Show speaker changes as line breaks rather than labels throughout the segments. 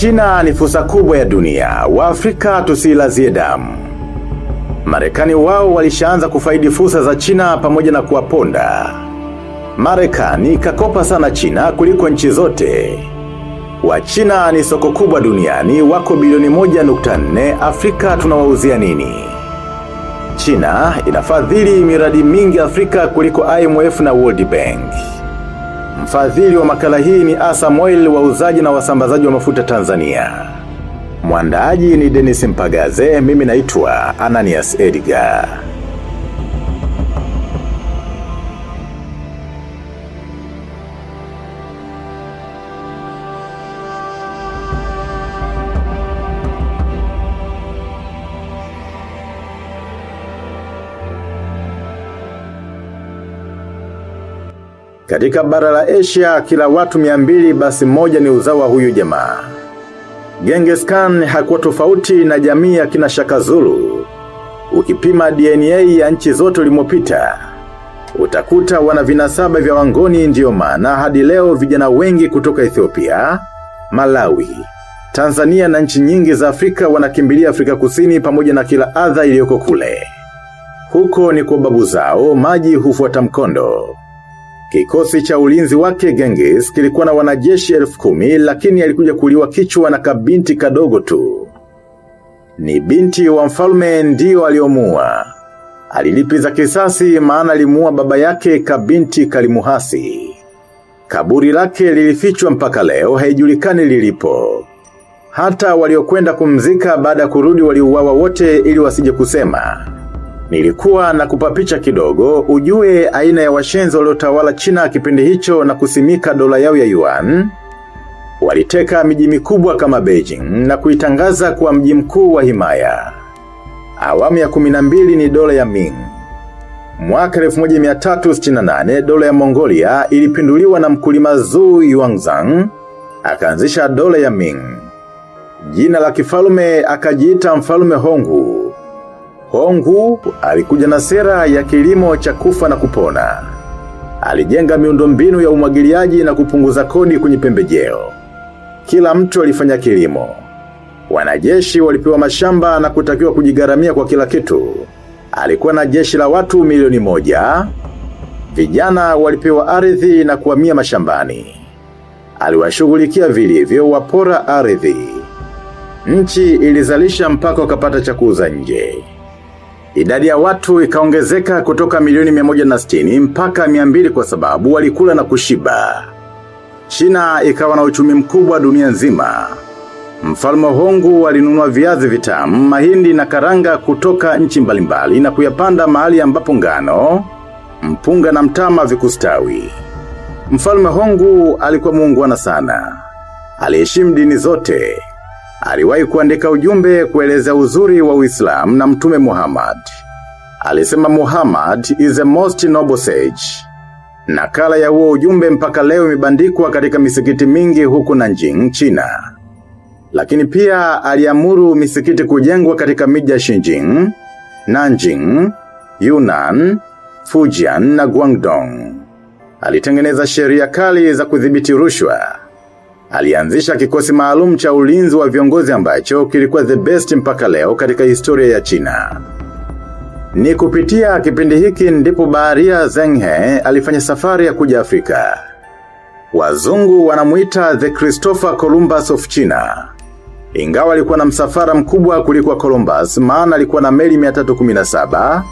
China ni fursa kubwa ya dunia, Waafrika tusilazie damu. Marekani wao walishaanza kufaidi fursa za China pamoja na kuwaponda. Marekani kakopa sana China kuliko nchi zote. Wa China ni soko kubwa duniani, wako bilioni moja nukta nne, Afrika tunawauzia nini? China inafadhili miradi mingi Afrika kuliko IMF na World Bank. Mfadhili wa makala hii ni Asam Oil wauzaji na wasambazaji wa mafuta Tanzania. Mwandaaji ni Dennis Mpagaze, mimi naitwa Ananias Edgar. Katika bara la Asia, kila watu miambili basi moja ni uzawa huyu jamaa. Genghis Khan hakuwa tofauti na jamii ya kina Shaka Zulu. Ukipima DNA ya nchi zote ulimopita. Utakuta wana vinasaba vya wangoni ndiyo maana hadi leo vijana wengi kutoka Ethiopia, Malawi, Tanzania na nchi nyingi za Afrika wanakimbilia Afrika kusini pamoja na kila adha iliyoko kule. Huko ni kwa babu zao, maji hufuata mkondo. Kikosi cha ulinzi wake Genghis kilikuwa na wanajeshi elfu kumi lakini alikuja kuliwa kichwa na kabinti kadogo tu. Ni binti wa mfalme ndio aliomua. Alilipiza kisasi maana alimuua baba yake kabinti kalimuhasi. Kaburi lake lilifichwa mpaka leo haijulikani lilipo. Hata waliokwenda kumzika baada ya kurudi waliuawa wote ili wasije kusema. Nilikuwa na kupapicha kidogo, ujue aina ya washenzi waliotawala China kipindi hicho na kusimika dola yao ya yuan. Waliteka miji mikubwa kama Beijing na kuitangaza kuwa mji mkuu wa himaya. Awamu ya 12 ni dola ya Ming. Mwaka 1368 dola ya Mongolia ilipinduliwa na mkulima Zhu Yuanzhang, akaanzisha dola ya Ming. Jina la kifalme akajiita mfalme Honghu. Hongu alikuja na sera ya kilimo cha kufa na kupona. Alijenga miundombinu ya umwagiliaji na kupunguza kodi kwenye pembejeo. Kila mtu alifanya kilimo. Wanajeshi walipewa mashamba na kutakiwa kujigaramia kwa kila kitu. Alikuwa na jeshi la watu milioni moja. Vijana walipewa ardhi na kuhamia mashambani. Aliwashughulikia vilivyo wapora ardhi. Nchi ilizalisha mpaka wakapata cha kuuza nje. Idadi ya watu ikaongezeka kutoka milioni 160 mpaka 200 kwa sababu walikula na kushiba. China ikawa na uchumi mkubwa dunia nzima. Mfalme Hongu alinunua viazi vitamu, mahindi na karanga kutoka nchi mbalimbali na kuyapanda mahali ambapo ngano, mpunga na mtama vikustawi. Mfalme Hongu alikuwa muungwana sana. Aliheshimu dini zote. Aliwahi kuandika ujumbe kueleza uzuri wa Uislamu na mtume Muhammad. Alisema Muhammad is the most noble sage. Nakala ya huo ujumbe mpaka leo imebandikwa katika misikiti mingi huku Nanjing, China. Lakini pia aliamuru misikiti kujengwa katika miji ya Xinjiang, Nanjing, Yunnan, Fujian na Guangdong. Alitengeneza sheria kali za kudhibiti rushwa. Alianzisha kikosi maalum cha ulinzi wa viongozi ambacho kilikuwa the best mpaka leo katika historia ya China. Ni kupitia kipindi hiki ndipo baharia Zheng He alifanya safari ya kuja Afrika. Wazungu wanamuita the Christopher Columbus of China. Ingawa alikuwa na msafara mkubwa kuliko Columbus, maana alikuwa na meli 317,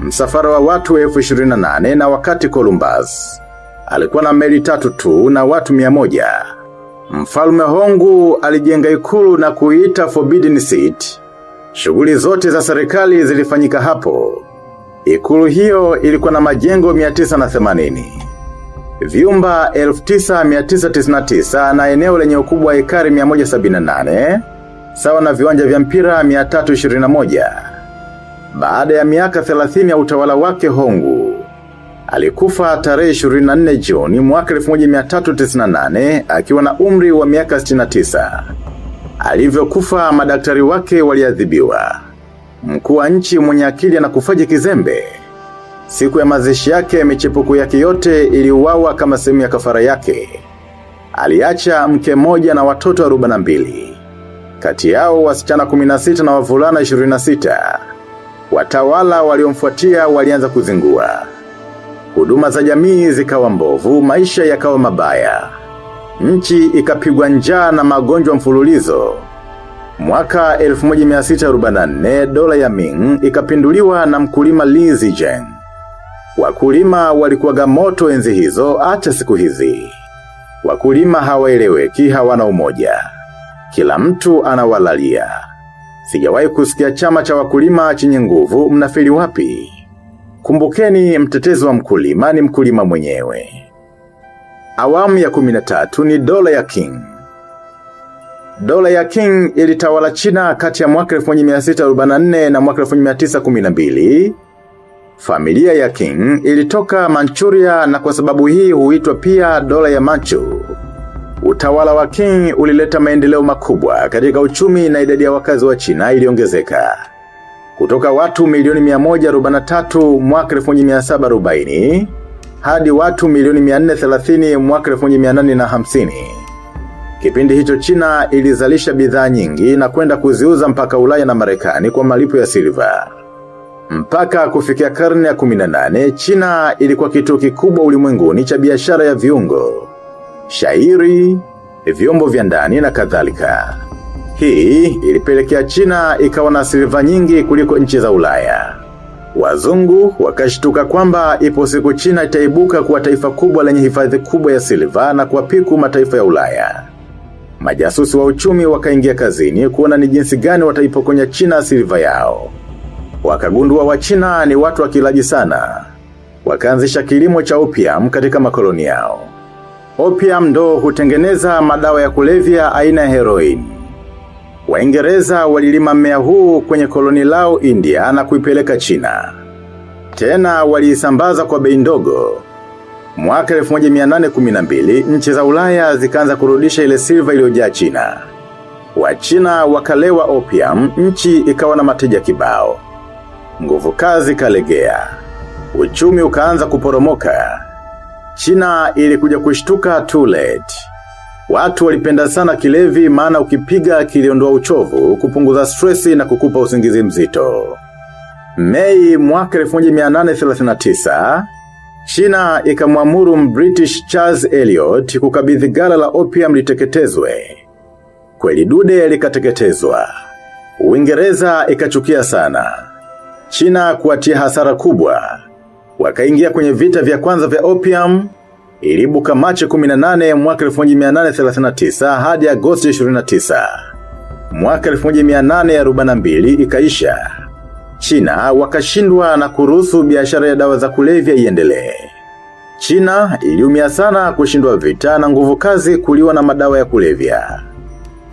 msafara wa watu 1028 na wakati Columbus. Alikuwa na meli tatu tu na watu 100. Mfalme Hongu alijenga ikulu na kuita Forbidden Seat. Shughuli zote za serikali zilifanyika hapo. Ikulu hiyo ilikuwa na majengo 980. Vyumba 1999 na eneo lenye ukubwa wa ekari 178, sawa na viwanja vya mpira 321. Baada ya miaka 30 ya utawala wake Hongu, Alikufa tarehe 24 Juni mwaka 1398 akiwa na umri wa miaka 69. Alivyokufa madaktari wake waliadhibiwa. Mkuu wa nchi mwenye akili na kufaji kizembe. Siku ya mazishi yake michepuko yake yote iliuawa kama sehemu ya kafara yake. aliacha mke moja na watoto 42. Kati yao wasichana 16 na wavulana 26. Watawala waliomfuatia walianza kuzingua. Huduma za jamii zikawa mbovu, maisha yakawa mabaya. Nchi ikapigwa njaa na magonjwa mfululizo. Mwaka 1644 dola ya Ming ikapinduliwa na mkulima Li Zijeng. Wakulima walikuwaga moto enzi hizo hata siku hizi. Wakulima hawaeleweki hawana umoja. Kila mtu anawalalia. Sijawahi kusikia chama cha wakulima chenye nguvu mnafili wapi? Kumbukeni mtetezi wa mkulima ni mkulima mwenyewe. Awamu ya 13 ni dola ya King. Dola ya King ilitawala China kati ya mwaka 1644 na mwaka 1912. Familia ya King ilitoka Manchuria na kwa sababu hii huitwa pia dola ya Manchu. Utawala wa King ulileta maendeleo makubwa katika uchumi na idadi ya wakazi wa China iliongezeka. Kutoka watu milioni 143 mwaka 1740 hadi watu milioni 430 mwaka 1850. Kipindi hicho China ilizalisha bidhaa nyingi na kwenda kuziuza mpaka Ulaya na Marekani kwa malipo ya silver. Mpaka kufikia karne ya 18, China ilikuwa kituo kikubwa ulimwenguni cha biashara ya viungo, shairi, vyombo vya ndani na kadhalika. Hii ilipelekea China ikawa na silva nyingi kuliko nchi za Ulaya. Wazungu wakashtuka kwamba ipo siku China itaibuka kuwa taifa kubwa lenye hifadhi kubwa ya silva na kuwapiku mataifa ya Ulaya. Majasusi wa uchumi wakaingia kazini kuona ni jinsi gani wataipokonya China silva yao. Wakagundua wa China ni watu wakilaji sana. Wakaanzisha kilimo cha opium katika makoloni yao. Opium ndo hutengeneza madawa ya kulevya aina ya heroin. Waingereza walilima mmea huu kwenye koloni lao India na kuipeleka China. Tena waliisambaza kwa bei ndogo. Mwaka 1812 nchi za Ulaya zikaanza kurudisha ile silva iliyojaa China. Wachina wakalewa opium, nchi ikawa na mateja kibao. Nguvu kazi kalegea. Uchumi ukaanza kuporomoka. China ilikuja kushtuka too late. Watu walipenda sana kilevi maana ukipiga kiliondoa uchovu, kupunguza stressi na kukupa usingizi mzito. Mei mwaka 1839, China ikamwamuru British Charles Eliot kukabidhi gala la opium liteketezwe. Kweli dude likateketezwa. Uingereza ikachukia sana. China kuatia hasara kubwa. Wakaingia kwenye vita vya kwanza vya opium, ilibuka Machi 18 mwaka 1839 hadi Agosti 29. Mwaka 1842 ikaisha. China wakashindwa na kuruhusu biashara ya dawa za kulevya iendelee. China iliumia sana kushindwa vita na nguvu kazi kuliwa na madawa ya kulevya.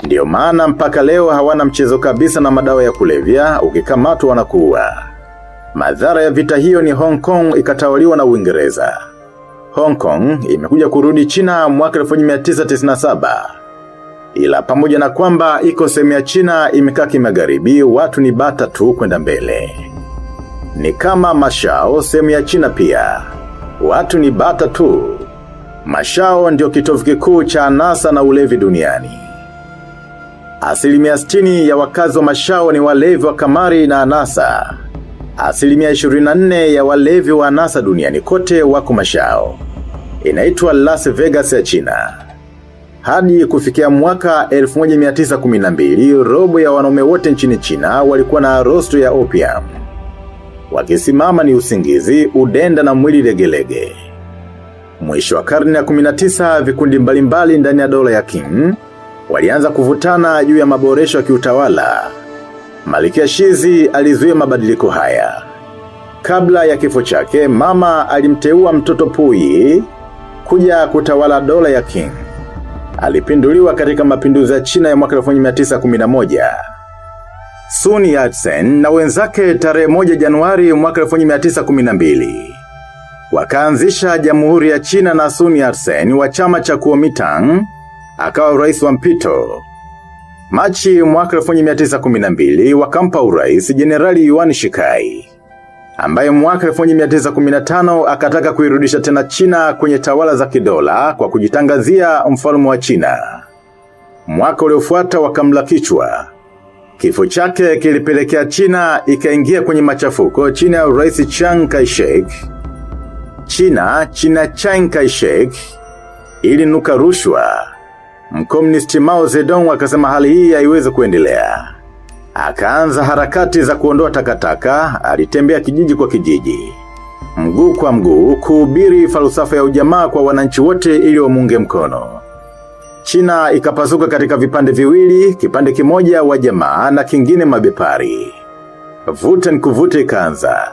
Ndiyo maana mpaka leo hawana mchezo kabisa na madawa ya kulevya, ukikamatwa wanakuwa. Madhara ya vita hiyo ni Hong Kong ikatawaliwa na Uingereza. Hong Kong imekuja kurudi China mwaka 1997. Ila pamoja na kwamba iko sehemu ya China imekaa kimagharibi, watu ni bata tu kwenda mbele. Ni kama Mashao sehemu ya China pia. Watu ni bata tu. Mashao ndio kitovu kikuu cha anasa na ulevi duniani. Asilimia 60 ya wakazi wa Mashao ni walevi wa kamari na anasa. Asilimia 24 ya walevi wa nasa duniani kote wako Mashao. Inaitwa Las Vegas ya China. Hadi kufikia mwaka 1912, robo ya wanaume wote nchini China walikuwa na rosto ya opium. Wakisimama ni usingizi, udenda na mwili legelege. Mwisho wa karne ya 19 vikundi mbalimbali ndani ya dola ya King, walianza kuvutana juu ya maboresho ya kiutawala. Malikia Shizi alizuia mabadiliko haya. Kabla ya kifo chake, mama alimteua mtoto Puyi kuja kutawala dola ya King. Alipinduliwa katika mapinduzi ya China ya mwaka 1911. Sun Yat-sen na wenzake tarehe 1 Januari mwaka 1912. Wakaanzisha jamhuri ya China na Sun Yat-sen wa chama cha Kuomintang, akawa rais wa mpito. Machi mwaka 1912 wakampa urais Jenerali Yuan Shikai. ambaye mwaka 1915 akataka kuirudisha tena China kwenye tawala za kidola kwa kujitangazia mfalme wa China. Mwaka uliofuata wakamla kichwa. Kifo chake kilipelekea China ikaingia kwenye machafuko chini ya Rais Chiang Kai-shek. China, China Chiang Kai-shek, ilinuka rushwa. Mkomunisti Mao Zedong akasema hali hii haiwezi kuendelea. Akaanza harakati za kuondoa takataka, alitembea kijiji kwa kijiji. Mguu kwa mguu, kuhubiri falsafa ya ujamaa kwa wananchi wote ili wamunge mkono. China ikapasuka katika vipande viwili, kipande kimoja wa jamaa na kingine mabepari. Vuta nikuvute ikaanza.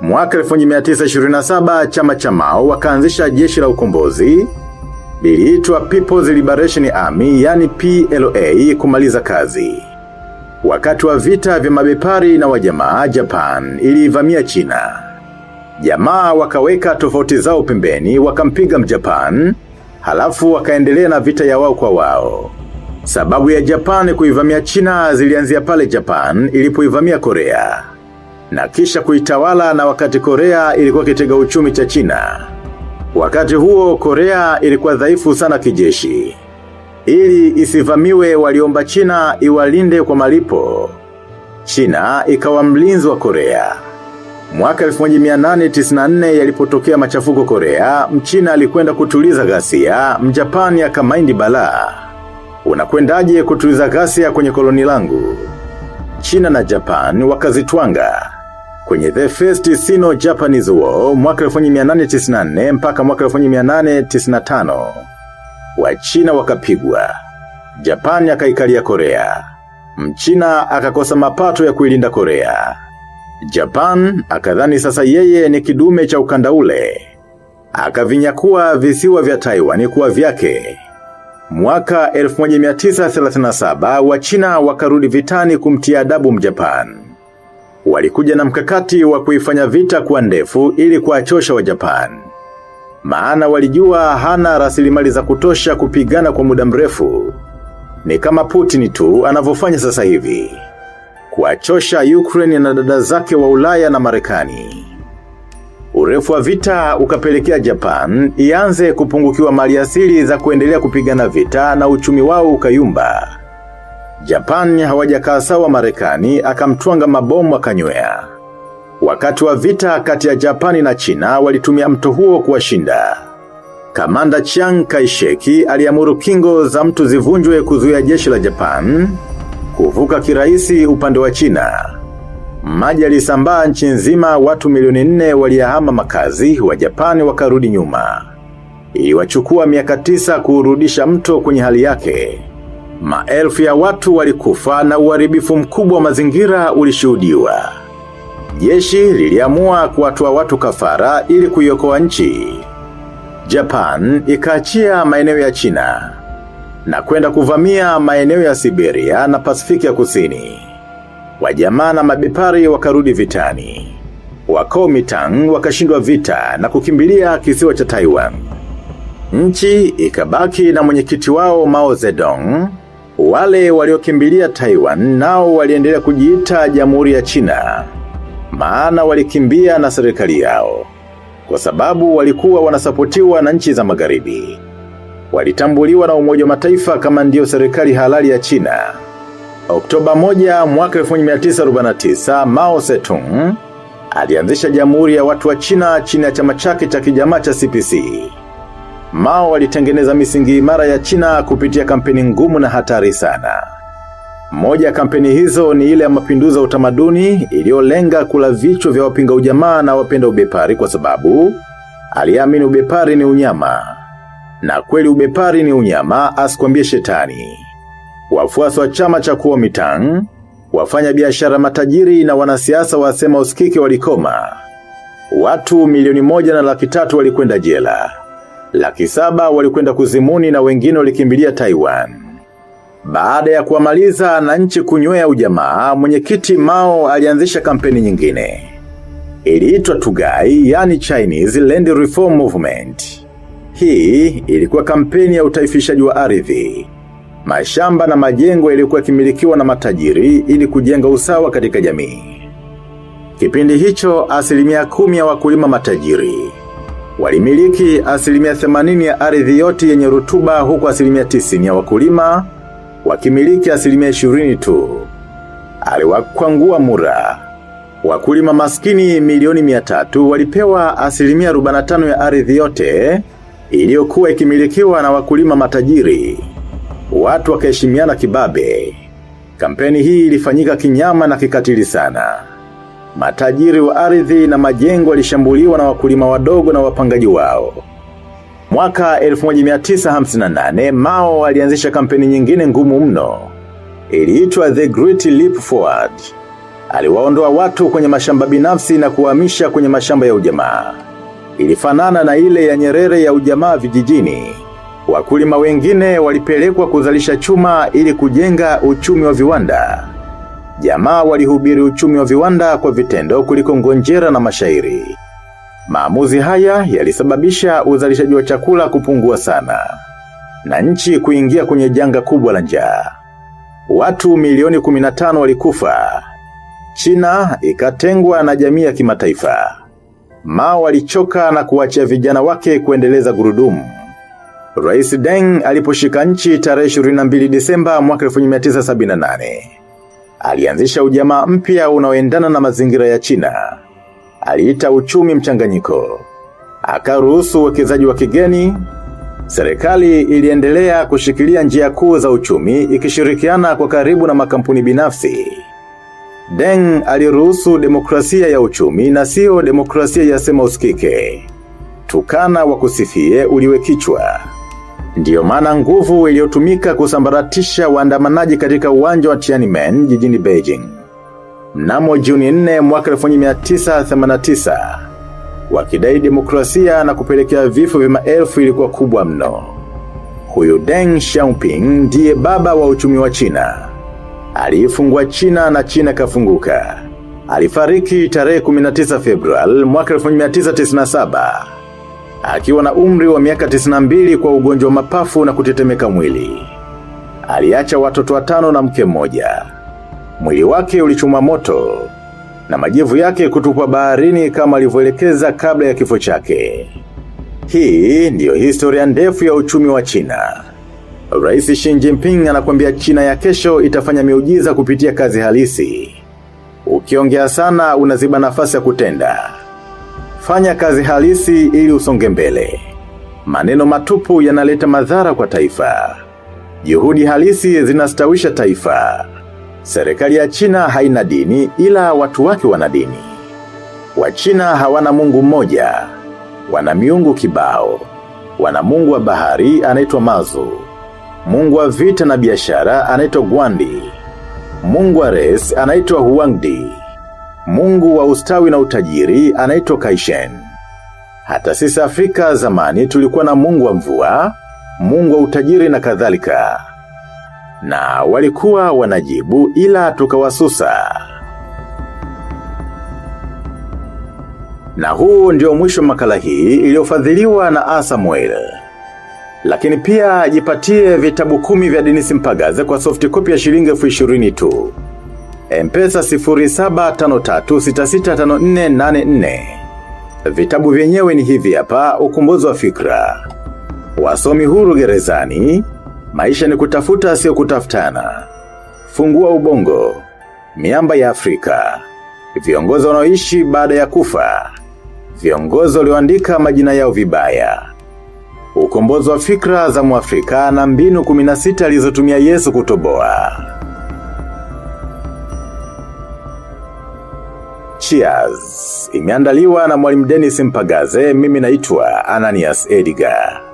Mwaka 1927 chama cha Mao wakaanzisha jeshi la ukombozi, liliitwa People's Liberation Army yani PLA kumaliza kazi. Wakati wa vita vya mabepari na wajamaa Japan ilivamia China. Jamaa wakaweka tofauti zao pembeni wakampiga mjapan, halafu wakaendelea na vita ya wao kwa wao. Sababu ya Japan kuivamia China zilianzia pale Japan ilipoivamia Korea. Na kisha kuitawala na wakati Korea ilikuwa kitega uchumi cha China. Wakati huo Korea ilikuwa dhaifu sana kijeshi. Ili isivamiwe waliomba China iwalinde kwa malipo. China ikawa mlinzi wa Korea. Mwaka 1894 yalipotokea machafuko Korea, mchina alikwenda kutuliza ghasia, mjapani akamaindi balaa. Unakwendaje kutuliza ghasia kwenye koloni langu? China na Japan wakazitwanga. Kwenye The First Sino-Japanese War, mwaka 1894 mpaka mwaka 1895. Wachina wakapigwa. Japani akaikalia Korea. Mchina akakosa mapato ya kuilinda Korea. Japan akadhani sasa yeye ni kidume cha ukanda ule. Akavinyakuwa visiwa vya Taiwan kuwa vyake. Mwaka 1937 wachina wakarudi vitani kumtia adabu mjapan. Walikuja na mkakati wa kuifanya vita kuwa ndefu ili kuachosha wa Japan. Maana walijua hana rasilimali za kutosha kupigana kwa muda mrefu. Ni kama Putin tu anavyofanya sasa hivi. Kuwachosha Ukraine na dada zake wa Ulaya na Marekani. Urefu wa vita ukapelekea Japan ianze kupungukiwa mali asili za kuendelea kupigana vita na uchumi wao ukayumba. Japan hawajakaa sawa Marekani akamtwanga mabomu akanywea. Wakati wa vita kati ya Japani na China walitumia mto huo kuwashinda. Kamanda Chiang Kai-sheki aliamuru kingo za mtu zivunjwe kuzuia jeshi la Japan kuvuka kiraisi upande wa China. Maji yalisambaa nchi nzima watu milioni nne waliyahama makazi wa Japani wakarudi nyuma. Iliwachukua miaka tisa kuurudisha mto kwenye hali yake. Maelfu ya watu walikufa na uharibifu mkubwa wa mazingira ulishuhudiwa. Jeshi liliamua kuwatoa watu kafara ili kuiokoa nchi. Japan ikaachia maeneo ya China na kwenda kuvamia maeneo ya Siberia na Pasifiki ya Kusini. Wajamaa na mabepari wakarudi vitani. Wakomitang wakashindwa vita na kukimbilia kisiwa cha Taiwan. Nchi ikabaki na mwenyekiti wao Mao Zedong. Wale waliokimbilia Taiwan nao waliendelea kujiita Jamhuri ya China. Maana walikimbia na serikali yao. Kwa sababu walikuwa wanasapotiwa na nchi za magharibi. Walitambuliwa na umoja wa mataifa kama ndio serikali halali ya China. Oktoba moja mwaka 1949 Mao Zedong alianzisha jamhuri ya watu wa China chini ya chama chake cha kijamaa cha CPC. Mao walitengeneza misingi imara ya China kupitia kampeni ngumu na hatari sana. Moja ya kampeni hizo ni ile ya mapinduzi ya utamaduni iliyolenga kula vichwa vya wapinga ujamaa na wapenda ubepari kwa sababu aliamini ubepari ni unyama. Na kweli ubepari ni unyama asikwambie shetani. Wafuasi wa chama cha Kuomintang, wafanya biashara matajiri na wanasiasa wasema usikike walikoma. Watu milioni moja na laki tatu walikwenda jela. Laki saba walikwenda kuzimuni na wengine walikimbilia Taiwan. Baada ya kuwamaliza na nchi kunywea ujamaa, mwenyekiti Mao alianzisha kampeni nyingine. Iliitwa Tugai, yani Chinese Land Reform Movement. Hii ilikuwa kampeni ya utaifishaji wa ardhi. Mashamba na majengo yalikuwa kimilikiwa na matajiri ili kujenga usawa katika jamii. Kipindi hicho asilimia kumi ya wakulima matajiri. Walimiliki asilimia themanini ya ardhi yote yenye rutuba huku asilimia tisini ya wakulima, wakimiliki asilimia ishirini tu. Aliwakwangua mura. Wakulima maskini milioni mia tatu walipewa asilimia 45 ya ardhi yote iliyokuwa ikimilikiwa na wakulima matajiri. Watu wakaheshimiana kibabe. Kampeni hii ilifanyika kinyama na kikatili sana. Matajiri wa ardhi na majengo walishambuliwa na wakulima wadogo na wapangaji wao. Mwaka 1958 Mao alianzisha kampeni nyingine ngumu mno. Iliitwa The Great Leap Forward. Aliwaondoa watu kwenye mashamba binafsi na kuhamisha kwenye mashamba ya ujamaa. Ilifanana na ile ya nyerere ya ujamaa vijijini. Wakulima wengine walipelekwa kuzalisha chuma ili kujenga uchumi wa viwanda. Jamaa walihubiri uchumi wa viwanda kwa vitendo kuliko ngonjera na mashairi. Maamuzi haya yalisababisha uzalishaji wa chakula kupungua sana. Na nchi kuingia kwenye janga kubwa la njaa. Watu milioni 15 walikufa. China ikatengwa na jamii ya kimataifa. Mao walichoka na kuachia vijana wake kuendeleza gurudumu. Rais Deng aliposhika nchi tarehe 22 Disemba mwaka 1978. Alianzisha ujamaa mpya unaoendana na mazingira ya China. Aliita uchumi mchanganyiko. Akaruhusu uwekezaji wa kigeni. Serikali iliendelea kushikilia njia kuu za uchumi ikishirikiana kwa karibu na makampuni binafsi. Deng aliruhusu demokrasia ya uchumi na sio demokrasia ya sema usikike. Tukana wakusifie uliwe kichwa. Ndiyo maana nguvu iliyotumika kusambaratisha waandamanaji katika uwanja wa Tiananmen jijini Beijing. Mnamo Juni 4 mwaka 1989 wakidai demokrasia na kupelekea vifo vya maelfu ilikuwa kubwa mno. Huyu Deng Xiaoping ndiye baba wa uchumi wa China. Aliifungua China na China kafunguka. Alifariki tarehe 19 Februari mwaka 1997 akiwa na umri wa miaka 92 kwa ugonjwa wa mapafu na kutetemeka mwili. Aliacha watoto watano na mke mmoja. Mwili wake ulichumwa moto na majivu yake kutupwa baharini kama alivyoelekeza kabla ya kifo chake. Hii ndiyo historia ndefu ya uchumi wa China. Rais Xi Jinping anakuambia China ya kesho itafanya miujiza kupitia kazi halisi. Ukiongea sana unaziba nafasi ya kutenda. Fanya kazi halisi ili usonge mbele. Maneno matupu yanaleta madhara kwa taifa. Juhudi halisi zinastawisha taifa. Serikali ya China haina dini ila watu wake wana dini. Wachina hawana mungu mmoja. Wana miungu kibao. Wana mungu wa bahari anaitwa Mazu. Mungu wa vita na biashara anaitwa Gwandi. Mungu wa res anaitwa Huangdi. Mungu wa ustawi na utajiri anaitwa Kaishen. Hata sisi Afrika zamani tulikuwa na mungu wa mvua, mungu wa utajiri na kadhalika. Na walikuwa wanajibu ila tukawasusa. Na huu ndio mwisho makala hii iliyofadhiliwa na Asamuel. Lakini pia jipatie vitabu kumi vya Dennis Mpagaze kwa soft copy ya shilingi elfu ishirini tu. Mpesa 0753665484. Vitabu vyenyewe ni hivi hapa ukumbuzi wa fikra. Wasomi huru gerezani, maisha ni kutafuta sio kutafutana. Fungua ubongo, miamba ya Afrika. Viongozi wanaoishi baada ya kufa. Viongozi walioandika majina yao vibaya. Ukombozi wa fikra za mwafrika na mbinu 16 alizotumia Yesu kutoboa. Cheers. Imeandaliwa na mwalimu Dennis Mpagaze, mimi naitwa Ananias Edgar.